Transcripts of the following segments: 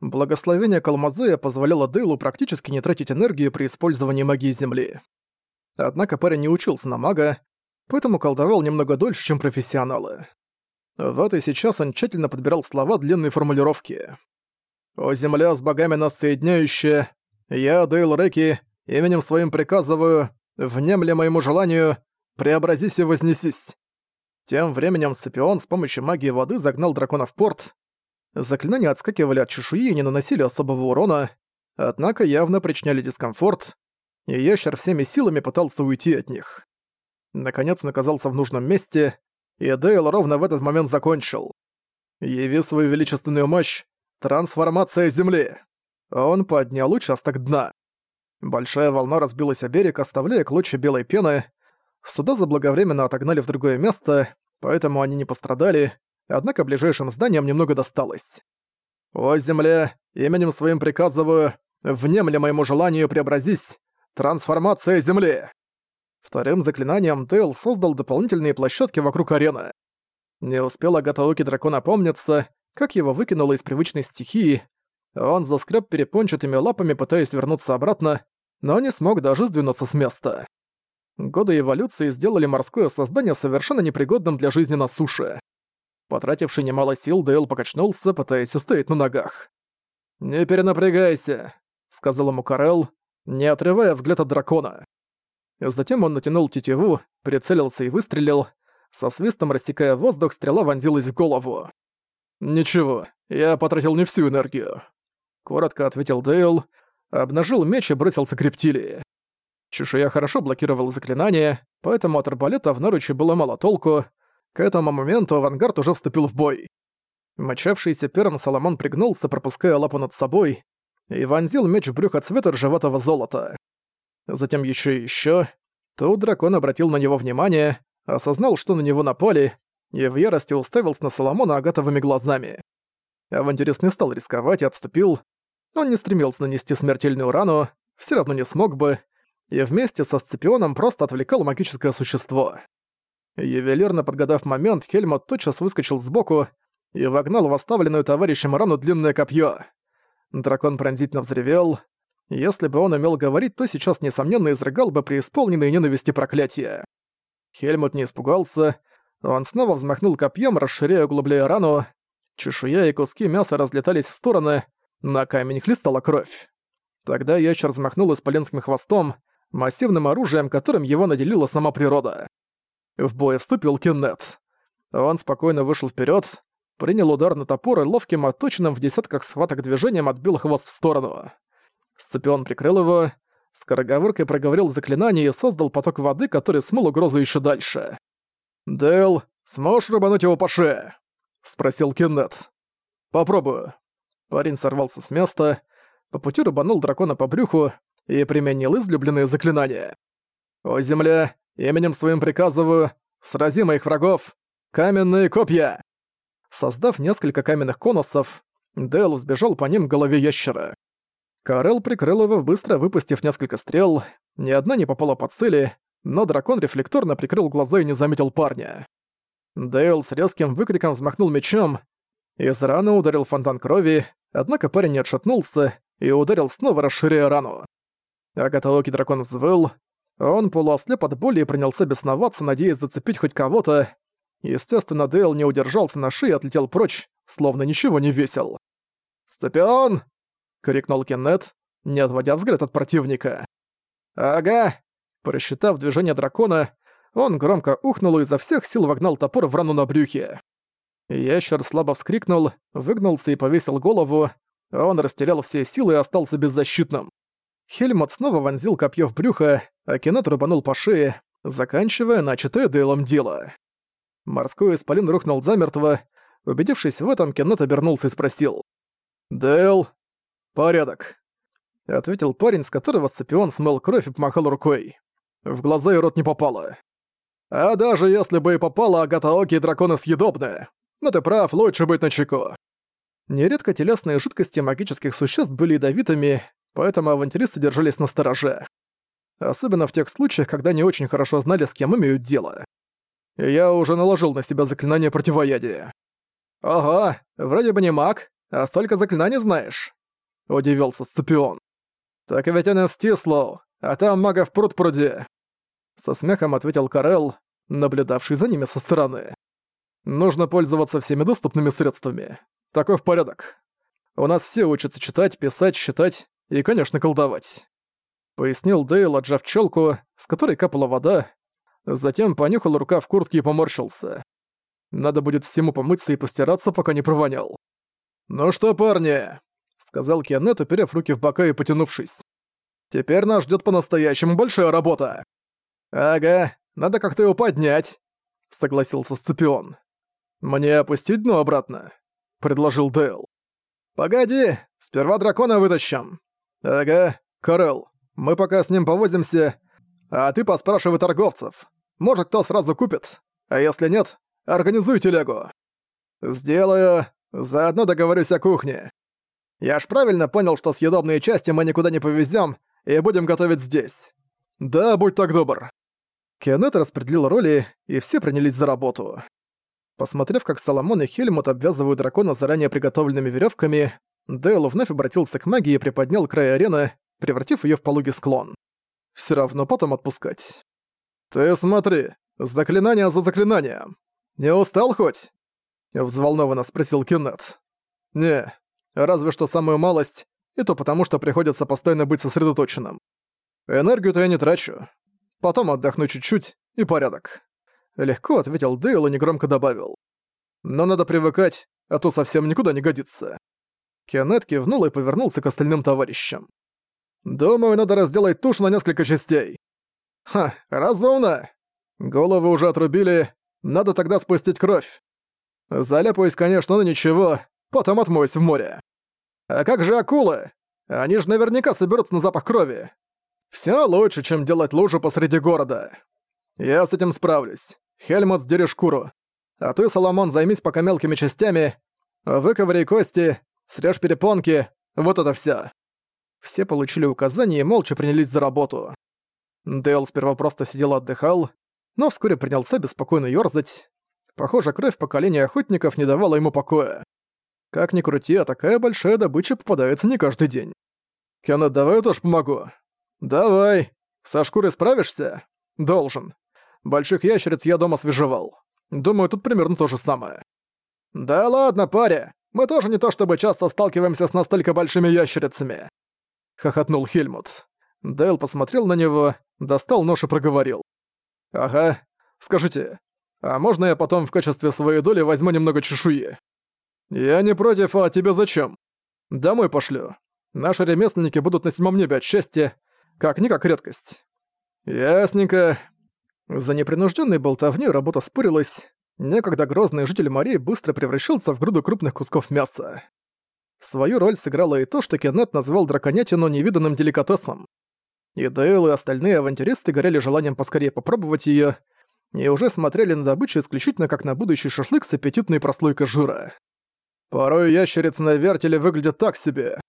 Благословение Калмазея позволяло Дейлу практически не тратить энергию при использовании магии Земли. Однако парень не учился на мага, поэтому колдовал немного дольше, чем профессионалы. Вот и сейчас он тщательно подбирал слова длинной формулировки. «О земля с богами нас соединяющая, я, Дейл Реки, именем своим приказываю, внемля моему желанию, преобразись и вознесись». Тем временем Сципион с помощью магии воды загнал дракона в порт. Заклинания отскакивали от чешуи и не наносили особого урона, однако явно причиняли дискомфорт, и ящер всеми силами пытался уйти от них. Наконец он оказался в нужном месте, и Дейл ровно в этот момент закончил. «Яви свою величественную мощь! Трансформация Земли!» Он поднял участок дна. Большая волна разбилась о берег, оставляя клочья белой пены. Суда заблаговременно отогнали в другое место, поэтому они не пострадали, однако ближайшим зданиям немного досталось. «О, земля, именем своим приказываю, внемля моему желанию преобразись, трансформация Земли!» Вторым заклинанием Тейл создал дополнительные площадки вокруг арены. Не успел Агатаоки дракон опомниться, как его выкинуло из привычной стихии. Он заскреб перепончатыми лапами, пытаясь вернуться обратно, но не смог даже сдвинуться с места. Годы эволюции сделали морское создание совершенно непригодным для жизни на суше. Потративший немало сил, Дейл покачнулся, пытаясь устоять на ногах. «Не перенапрягайся», — сказал ему Карел, не отрывая взгляд от дракона. Затем он натянул тетиву, прицелился и выстрелил. Со свистом рассекая воздух, стрела вонзилась в голову. «Ничего, я потратил не всю энергию», — коротко ответил Дейл, обнажил меч и бросился к рептилии. Чешуя хорошо блокировала заклинание, поэтому от арбалета в наруче было мало толку. К этому моменту авангард уже вступил в бой. Мочавшийся пером Соломон пригнулся, пропуская лапу над собой, и вонзил меч в брюхо цвета ржеватого золота затем еще и еще. Тут дракон обратил на него внимание, осознал, что на него напали, и в ярости уставился на Соломона агатовыми глазами. Авантюрист не стал рисковать и отступил. Он не стремился нанести смертельную рану, все равно не смог бы, и вместе со Сципионом просто отвлекал магическое существо. Ювелирно подгадав момент, Хельмут тотчас выскочил сбоку и вогнал в оставленную товарищем рану длинное копье. Дракон пронзительно взревел, если бы он умел говорить, то сейчас, несомненно, изрыгал бы преисполненные ненависти проклятия. Хельмут не испугался. Он снова взмахнул копьем, расширяя углубляя рану. Чешуя и куски мяса разлетались в стороны, на камень хлестала кровь. Тогда ящер взмахнул исполенским хвостом, массивным оружием, которым его наделила сама природа. В бой вступил Кеннет. Он спокойно вышел вперед, принял удар на топор и ловким, отточенным в десятках схваток движением отбил хвост в сторону. Сципион прикрыл его, скороговоркой проговорил заклинание и создал поток воды, который смыл угрозу еще дальше. «Дэл, сможешь рубануть его по шее?» — спросил Кеннет. «Попробую». Парень сорвался с места, по пути рубанул дракона по брюху и применил излюбленные заклинания. «О, земля, именем своим приказываю, срази моих врагов, каменные копья!» Создав несколько каменных конусов, Дэл взбежал по ним к голове ящера. Карел прикрыл его, быстро выпустив несколько стрел. Ни одна не попала по цели, но дракон рефлекторно прикрыл глаза и не заметил парня. Дейл с резким выкриком взмахнул мечом. Из раны ударил фонтан крови, однако парень не отшатнулся и ударил снова, расширяя рану. Агатаоки дракон взвыл. Он полуослеп от боли и принялся бесноваться, надеясь зацепить хоть кого-то. Естественно, Дейл не удержался на шее и отлетел прочь, словно ничего не весил. «Степион!» крикнул Кеннет, не отводя взгляд от противника. «Ага!» Просчитав движение дракона, он громко ухнул и изо всех сил вогнал топор в рану на брюхе. Ящер слабо вскрикнул, выгнулся и повесил голову, он растерял все силы и остался беззащитным. Хельмут снова вонзил копье в брюхо, а Кеннет рубанул по шее, заканчивая начатое Дейлом дело. Морской исполин рухнул замертво. Убедившись в этом, Кеннет обернулся и спросил. «Дейл, «Порядок», — ответил парень, с которого Сципион смыл кровь и помахал рукой. В глаза и рот не попало. «А даже если бы и попало, агатаоки и драконы съедобны. Но ты прав, лучше быть начеку». Нередко телесные жидкости магических существ были ядовитыми, поэтому авантюристы держались на стороже. Особенно в тех случаях, когда не очень хорошо знали, с кем имеют дело. я уже наложил на себя заклинание противоядия. «Ого, вроде бы не маг, а столько заклинаний знаешь?» — удивился Сципион. «Так ведь он из Стислоу, а там магов пруд пруди». Со смехом ответил Карел, наблюдавший за ними со стороны. «Нужно пользоваться всеми доступными средствами. Такой в порядок. У нас все учатся читать, писать, считать и, конечно, колдовать. Пояснил Дейл, отжав челку, с которой капала вода, затем понюхал рукав куртки и поморщился. Надо будет всему помыться и постираться, пока не провонял. «Ну что, парни?» — сказал Кеннет, уперев руки в бока и потянувшись. «Теперь нас ждет по-настоящему большая работа». «Ага, надо как-то его поднять», — согласился Сципион. «Мне опустить дно обратно», — предложил Дейл. «Погоди, сперва дракона вытащим». «Ага, Карел, мы пока с ним повозимся, а ты поспрашивай торговцев. Может, кто сразу купит, а если нет, организуй телегу». «Сделаю, заодно договорюсь о кухне. Я ж правильно понял, что съедобные части мы никуда не повезем и будем готовить здесь. Да, будь так добр». Кеннет распределил роли, и все принялись за работу. Посмотрев, как Соломон и Хельмут обвязывают дракона заранее приготовленными веревками, Дейл вновь обратился к магии и приподнял край арены, превратив ее в пологий склон. Все равно потом отпускать. «Ты смотри, заклинание за заклинанием. Не устал хоть?» Взволнованно спросил Кеннет. «Не, разве что самую малость, и то потому, что приходится постоянно быть сосредоточенным. Энергию-то я не трачу. Потом отдохну чуть-чуть, и порядок. Легко ответил Дейл и негромко добавил. «Но надо привыкать, а то совсем никуда не годится». Кеннет кивнул и повернулся к остальным товарищам. «Думаю, надо разделать тушу на несколько частей». «Ха, разумно. Головы уже отрубили, надо тогда спустить кровь. Заляпаюсь, конечно, но ничего, потом отмоюсь в море. А как же акулы? Они же наверняка соберутся на запах крови. Все лучше, чем делать лужу посреди города. Я с этим справлюсь. Хельмут, сдери шкуру. А ты, Соломон, займись пока мелкими частями. Выковыряй кости, срежь перепонки. Вот это вся. Все получили указания и молча принялись за работу. Дейл сперва просто сидел отдыхал, но вскоре принялся беспокойно ёрзать. Похоже, кровь поколения охотников не давала ему покоя. Как ни крути, а такая большая добыча попадается не каждый день. «Кеннет, давай я тоже помогу». «Давай. Со шкурой справишься?» «Должен. Больших ящериц я дома свежевал. Думаю, тут примерно то же самое. Да ладно, паря. Мы тоже не то чтобы часто сталкиваемся с настолько большими ящерицами. Хохотнул Хельмут. Дейл посмотрел на него, достал нож и проговорил. Ага. Скажите, а можно я потом в качестве своей доли возьму немного чешуи? Я не против, а тебе зачем? Домой пошлю. Наши ремесленники будут на седьмом небе от счастья, как-никак редкость. Ясненько. За непринужденной болтовней работа спорилась. Некогда грозный житель Марии быстро превращался в груду крупных кусков мяса. Свою роль сыграло и то, что Кеннет назвал драконятину невиданным деликатесом. И Дейл и остальные авантюристы горели желанием поскорее попробовать её, и уже смотрели на добычу исключительно как на будущий шашлык с аппетитной прослойкой жира. Порой ящерицы на вертеле выглядят так себе.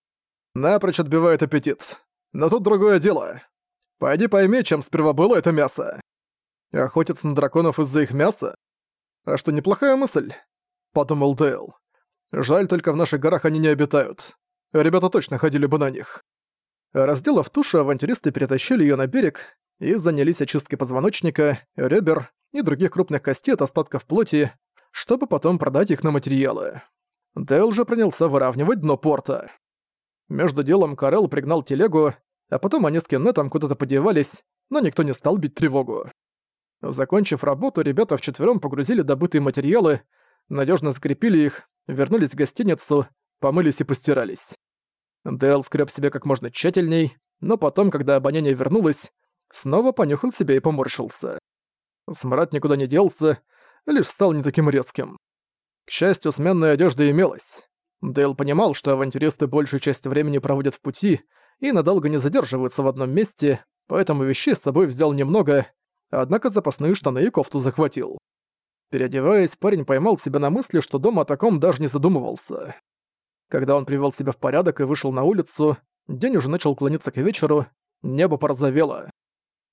Напрочь отбивает аппетит. Но тут другое дело. Пойди пойми, чем сперва было это мясо. Охотиться на драконов из-за их мяса? А что, неплохая мысль? Подумал Дейл. Жаль, только в наших горах они не обитают. Ребята точно ходили бы на них. Разделав тушу, авантюристы перетащили ее на берег и занялись очисткой позвоночника, ребер и других крупных костей от остатков плоти, чтобы потом продать их на материалы. Дейл же принялся выравнивать дно порта. Между делом Карел пригнал телегу, а потом они с Кеннетом куда-то подевались, но никто не стал бить тревогу. Закончив работу, ребята вчетвером погрузили добытые материалы, надежно закрепили их, вернулись в гостиницу, помылись и постирались. Дэл скреб себе как можно тщательней, но потом, когда обоняние вернулось, снова понюхал себя и поморщился. Смрад никуда не делся, лишь стал не таким резким. К счастью, сменная одежда имелась. Дейл понимал, что авантюристы большую часть времени проводят в пути и надолго не задерживаются в одном месте, поэтому вещей с собой взял немного, однако запасные штаны и кофту захватил. Переодеваясь, парень поймал себя на мысли, что дома о таком даже не задумывался. Когда он привел себя в порядок и вышел на улицу, день уже начал клониться к вечеру, небо порозовело.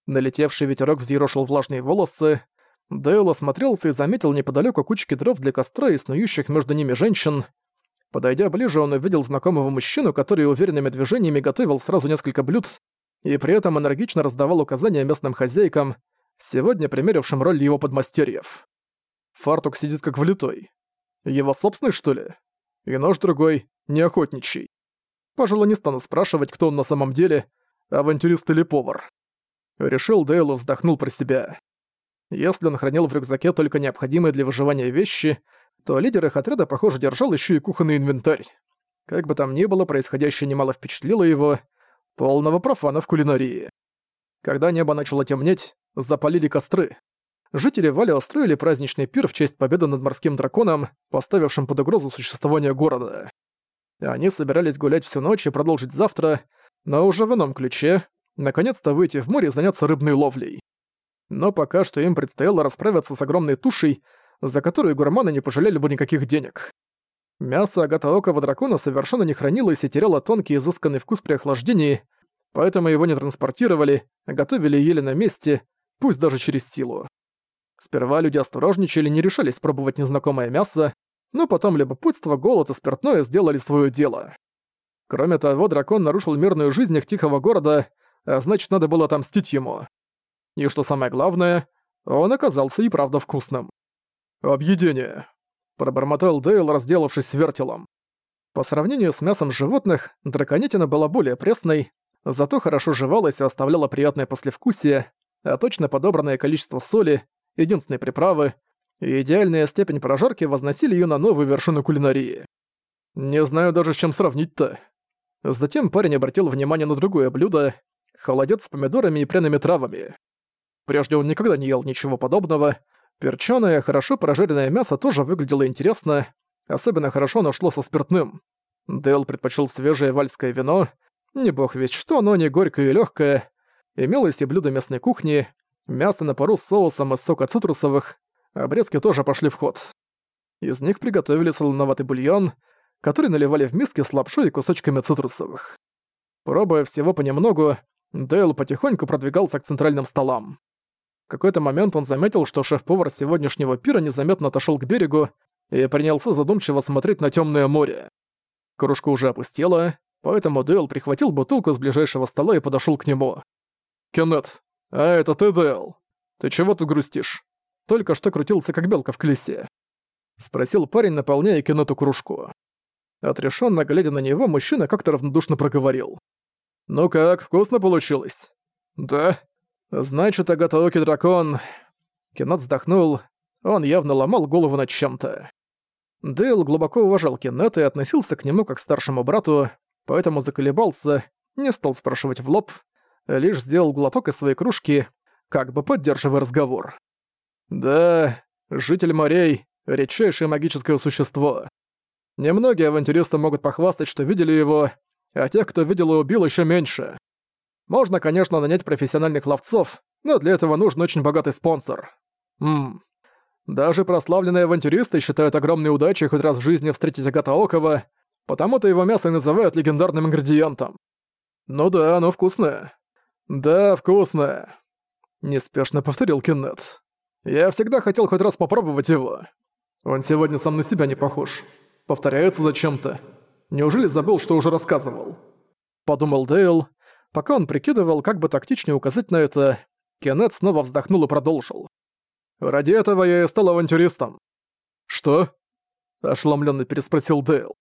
Налетевший ветерок взъерошил влажные волосы, Дейл осмотрелся и заметил неподалеку кучки дров для костра и снующих между ними женщин. Подойдя ближе, он увидел знакомого мужчину, который уверенными движениями готовил сразу несколько блюд и при этом энергично раздавал указания местным хозяйкам, сегодня примерившим роль его подмастерьев. Фартук сидит как влитой. Его собственный, что ли? И нож другой, не охотничий. Пожалуй, не стану спрашивать, кто он на самом деле, авантюрист или повар. Решил Дейл и вздохнул про себя. Если он хранил в рюкзаке только необходимые для выживания вещи, то лидер их отряда, похоже, держал еще и кухонный инвентарь. Как бы там ни было, происходящее немало впечатлило его, полного профана в кулинарии. Когда небо начало темнеть, запалили костры. Жители Вали устроили праздничный пир в честь победы над морским драконом, поставившим под угрозу существование города. Они собирались гулять всю ночь и продолжить завтра, но уже в ином ключе, наконец-то выйти в море и заняться рыбной ловлей. Но пока что им предстояло расправиться с огромной тушей, за которую гурманы не пожалели бы никаких денег. Мясо агатаокого дракона совершенно не хранилось и теряло тонкий изысканный вкус при охлаждении, поэтому его не транспортировали, готовили и ели на месте, пусть даже через силу. Сперва люди осторожничали, не решались пробовать незнакомое мясо, но потом любопытство, голод и спиртное сделали свое дело. Кроме того, дракон нарушил мирную жизнь их тихого города, а значит, надо было отомстить ему. И что самое главное, он оказался и правда вкусным. «Объедение», — пробормотал Дейл, разделавшись с вертелом. По сравнению с мясом животных, драконятина была более пресной, зато хорошо жевалась и оставляла приятное послевкусие, а точно подобранное количество соли, единственной приправы и идеальная степень прожарки возносили ее на новую вершину кулинарии. Не знаю даже, с чем сравнить-то. Затем парень обратил внимание на другое блюдо — холодец с помидорами и пряными травами. Прежде он никогда не ел ничего подобного. Перчёное, хорошо прожаренное мясо тоже выглядело интересно, особенно хорошо оно шло со спиртным. Дэл предпочел свежее вальское вино, не бог весь что, но не горькое и легкое. Имелось и блюдо местной кухни, мясо на пару с соусом из сока цитрусовых, обрезки тоже пошли в ход. Из них приготовили солоноватый бульон, который наливали в миски с лапшой и кусочками цитрусовых. Пробуя всего понемногу, Дейл потихоньку продвигался к центральным столам. В какой-то момент он заметил, что шеф-повар сегодняшнего пира незаметно отошел к берегу и принялся задумчиво смотреть на темное море. Кружка уже опустела, поэтому Дейл прихватил бутылку с ближайшего стола и подошел к нему. «Кеннет, а это ты, Дейл? Ты чего тут грустишь? Только что крутился как белка в колесе». Спросил парень, наполняя Кеннету кружку. Отрешенно глядя на него, мужчина как-то равнодушно проговорил. «Ну как, вкусно получилось?» «Да». «Значит, Агатаоки дракон...» Кеннет вздохнул. Он явно ломал голову над чем-то. Дейл глубоко уважал Кеннета и относился к нему как к старшему брату, поэтому заколебался, не стал спрашивать в лоб, лишь сделал глоток из своей кружки, как бы поддерживая разговор. «Да, житель морей — редчайшее магическое существо. Немногие авантюристы могут похвастать, что видели его, а тех, кто видел и убил, еще меньше. Можно, конечно, нанять профессиональных ловцов, но для этого нужен очень богатый спонсор. Ммм. Даже прославленные авантюристы считают огромной удачей хоть раз в жизни встретить Агата Окова, потому-то его мясо и называют легендарным ингредиентом. Ну да, оно вкусное. Да, вкусное. Неспешно повторил Кеннет. Я всегда хотел хоть раз попробовать его. Он сегодня сам на себя не похож. Повторяется зачем-то. Неужели забыл, что уже рассказывал? Подумал Дейл. Пока он прикидывал, как бы тактичнее указать на это, Кеннет снова вздохнул и продолжил. «Ради этого я и стал авантюристом». «Что?» – ошеломленно переспросил Дейл.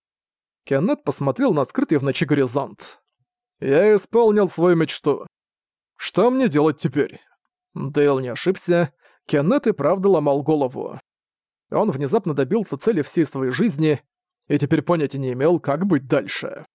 Кеннет посмотрел на скрытый в ночи горизонт. «Я исполнил свою мечту. Что мне делать теперь?» Дейл не ошибся. Кеннет и правда ломал голову. Он внезапно добился цели всей своей жизни и теперь понятия не имел, как быть дальше.